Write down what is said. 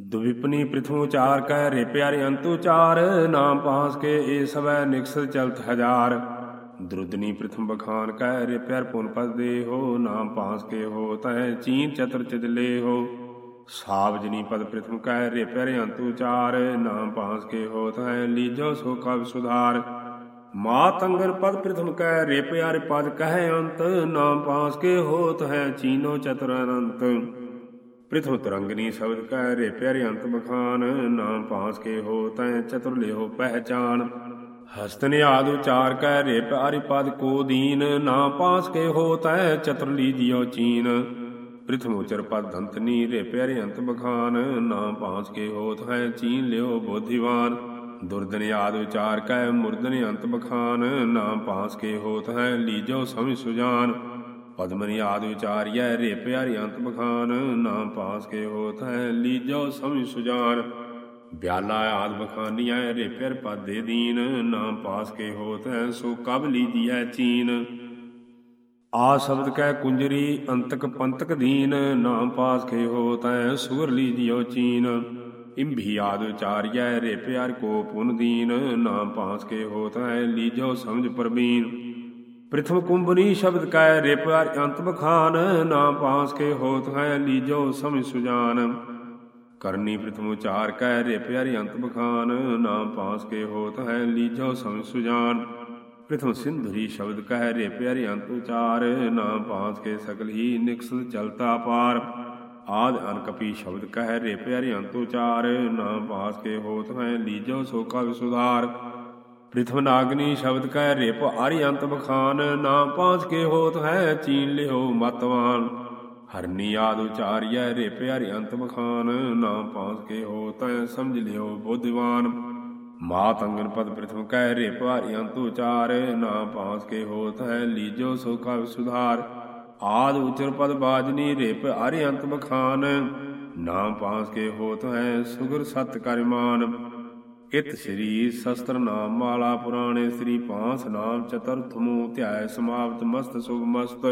ਦੁਵਿਪਨੀ ਪ੍ਰਥਮ ਉਚਾਰ ਕੈ ਰੇ ਪਿਆਰੇ ਅੰਤ ਉਚਾਰ ਨਾਮ ਪਾਸ ਕੇ ਏ ਸਵੈ ਨਿਕਸਤ ਚਲਤ ਹਜ਼ਾਰ ਦਰੁਦਨੀ ਪ੍ਰਥਮ ਬਖਾਨ ਕੈ ਰੇ ਪਿਆਰ ਪੁਨ ਪਦ ਦੇ ਹੋ ਨਾਮ ਪਾਸ ਕੇ ਹੋ ਤੈ ਚੀਨ ਚਤਰ ਚਿਦਲੇ ਹੋ ਸਾਵਜਨੀ ਪਦ ਪ੍ਰਥਮ ਕੈ ਰੇ ਪਿਆਰੇ ਅੰਤ ਉਚਾਰ ਨਾਮ ਪਾਸ ਕੇ ਹੋ ਤੈ ਲੀਜੋ ਸੋ ਕਬ ਸੁਧਾਰ ਮਾ ਤੰਗਰ ਪਦ ਪ੍ਰਥਮ ਕੈ ਰੇ ਪਿਆਰੇ ਪਦ ਕਹਿ ਅੰਤ ਨਾਮ ਪਾਸ ਕੇ ਹੋਤ ਹੈ ਚੀਨੋ ਚਤੁਰ ਤਰੰਗਨੀ ਸ਼ਬਦ ਕਹਿ ਰੇ ਪਿਆਰੇ ਅੰਤ ਮਖਾਨ ਨਾਮ ਪਾਸ ਕੇ ਹੋ ਤੈ ਚਤੁਰ ਲਿਓ ਪਹਿਚਾਨ। ਹਸਤਨ ਆਦ ਉਚਾਰ ਕਹਿ ਰੇ ਪਿਆਰੀ ਪਦ ਕੋ ਦੀਨ, ਨਾਮ ਪਾਸ ਕੇ ਹੋ ਤੈ ਚਤੁਰ ਲੀਜਿਓ ਚੀਨ। ਪ੍ਰਥਮ ਉਚਰ ਪਦ ਧੰਤਨੀ ਰੇ ਪਿਆਰੇ ਅੰਤ ਬਖਾਨ, ਨਾਮ ਪਾਸ ਕੇ ਹੋਤ ਹੈ ਚੀਨ ਲਿਓ ਬੋਧੀਵਾਨ। ਦੁਰਦਨ ਆਦ ਉਚਾਰ ਕਹਿ ਮੁਰਦਨ ਅੰਤ ਬਖਾਨ, ਨਾਮ ਪਾਸ ਕੇ ਹੋਤ ਹੈ ਲੀਜੋ ਸਮਝ ਸੁਜਾਨ। ਪਦਮਨੀ ਆਦ ਵਿਚਾਰਿਐ ਰੇ ਪਿਆਰੀ ਅੰਤ ਬਖਾਨ, ਨਾਮ ਪਾਸ ਕੇ ਹੋਤ ਹੈ ਲੀਜੋ ਸਮਝ ਸੁਜਾਨ। ਬਿਆਲਾ ਆਦ ਬਖਾਨੀਐ ਰੇ ਪਿਆਰ ਪਾਦੇ ਦੀਨ, ਨਾਮ ਪਾਸ ਕੇ ਹੋਤ ਹੈ ਸੋ ਕਬ ਲੀਜੀਐ ਚੀਨ। ਆ ਸ਼ਬਦ ਕਹਿ ਕੁੰਜਰੀ, ਅੰਤਕ ਪੰਤਕ ਦੀਨ, ਨਾਮ ਪਾਸ ਕੇ ਹੋਤ ਹੈ ਸੁਰ ਲੀਜਿਓ ਚੀਨ। ਇੰਭੀ ਆਦ ਵਿਚਾਰਿਐ ਰੇ ਪਿਆਰ ਕੋ ਪੁਨ ਦੀਨ, ਨਾਮ ਪਾਸ ਕੇ ਹੋਤ ਹੈ ਲੀਜੋ ਸਮਝ ਪਰਬੀਨ। ਪ੍ਰਥਮ ਕੁੰਭਨੀ ਸ਼ਬਦ ਕੈ ਰੇ ਪਿਆਰ ਅੰਤ ਬਖਾਨ ਨਾਮ ਪਾਸ ਕੇ ਹੋਤ ਹੈ ਲੀਜੋ ਸਮਝ ਸੁਜਾਨ। ਕਰਨੀ ਪ੍ਰਥਮ ਉਚਾਰ ਕੈ ਰੇ ਪਿਆਰੀ ਅੰਤ ਬਖਾਨ ਨਾਮ ਪਾਸ ਕੇ ਹੋਤ ਹੈ ਲੀਜੋ ਸਮਝ ਸੁਜਾਨ। ਪ੍ਰਥਮ ਸਿੰਧਰੀ ਸ਼ਬਦ ਕਹਿ ਰੇ ਪਿਆਰੀ ਅੰਤ ਉਚਾਰ ਨਾਮ ਪਾਸ ਕੇ ਸਗਲ ਹੀ ਨਿਕਸਲ ਚਲਤਾ ਪਾਰ। ਆਦ ਅਨਕਪੀ ਸ਼ਬਦ ਕਹਿ ਰੇ ਪਿਆਰੀ ਅੰਤ ਉਚਾਰ ਨਾਮ ਪਾਸ ਕੇ ਹੋਤ ਹੈ ਲੀਜੋ ਸੋ ਕਾ ਸੁਧਾਰ। ਪ੍ਰਥਮ ਸ਼ਬਦ ਕਹਿ ਰਿਪ ਆਰੀ ਅੰਤ ਬਖਾਨ ਨਾਮ ਪਾਸ ਕੇ ਹੋਤ ਹੈ ਚੀਨ ਲਿਓ ਮਤਵਾਨ। ਹਰਨੀ ਆਦ ਉਚਾਰਿਐ ਰੇ ਪਿਆਰੀ ਅੰਤ ਬਖਾਨ ਨਾਮ ਪਾਸ ਕੇ ਹੋਤ ਹੈ ਸਮਝ ਲਿਓ ਬੁੱਧਵਾਨ। ਮਾਤ ਅੰਗਨ ਪਦ ਪ੍ਰਥਮ ਕਹਿ ਰਿਪ ਪਿਆਰੀ ਅੰਤ ਉਚਾਰ, ਨਾ ਪਾਸ ਕੇ ਹੋਤ ਹੈ ਲੀਜੋ ਸੋ ਕਾ ਸੁਧਾਰ। ਆਦ ਉਚਰ ਪਦ ਬਾਜਨੀ ਰਿਪ ਆਰੀ ਅੰਤ ਬਖਾਨ ਨਾਮ ਪਾਸ ਕੇ ਹੋਤ ਹੈ ਸੁਗਰ ਸਤ ਕਰਿਮਾਨ। ਇਤ ਸ੍ਰੀ ਸ਼ਸਤਰ ਨਾਮ ਮਾਲਾ ਪੁਰਾਣੇ ਸ੍ਰੀ ਪਾਂਸ ਨਾਮ ਚਤੁਰਥ ਮੂ ਧਿਆਇ ਸਮਾਪਤ ਮਸਤ ਸੁਭ ਮਸਤ